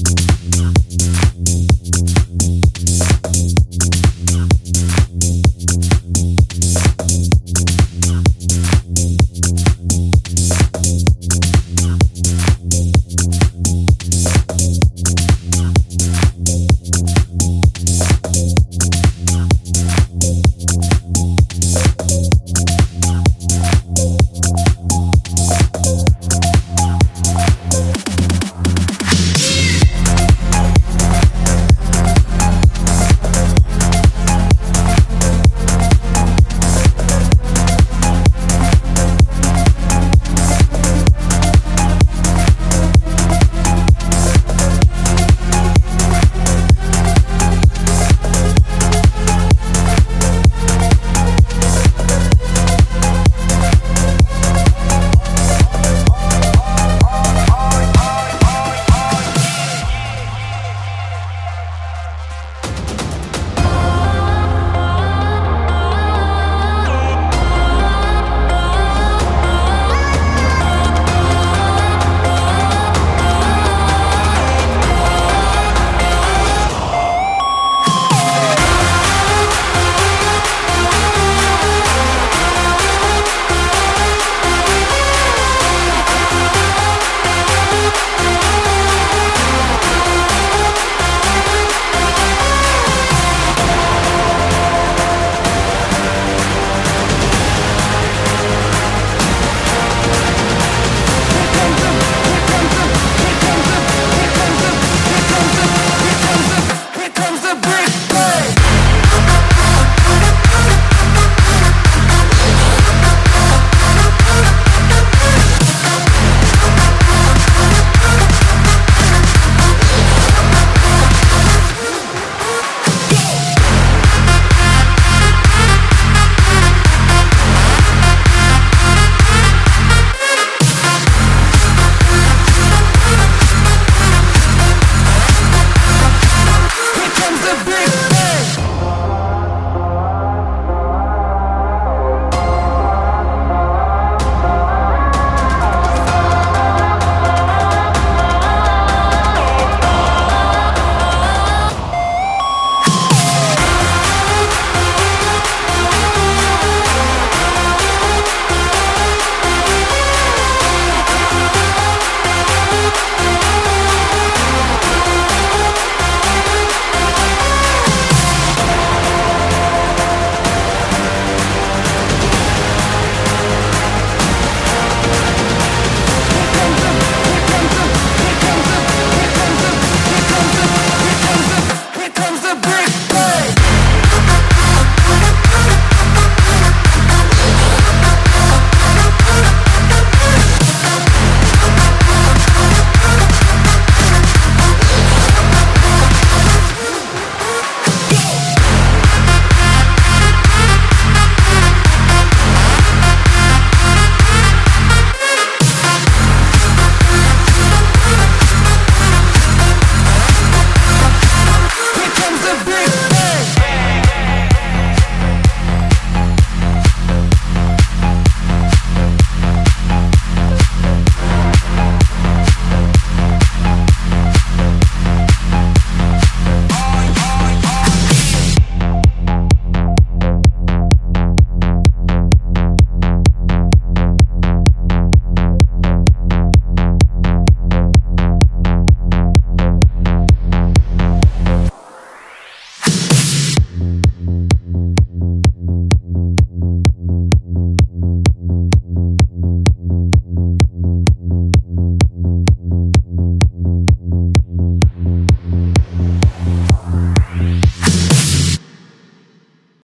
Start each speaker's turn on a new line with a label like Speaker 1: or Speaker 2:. Speaker 1: Mm-hmm.
Speaker 2: Mm-hmm.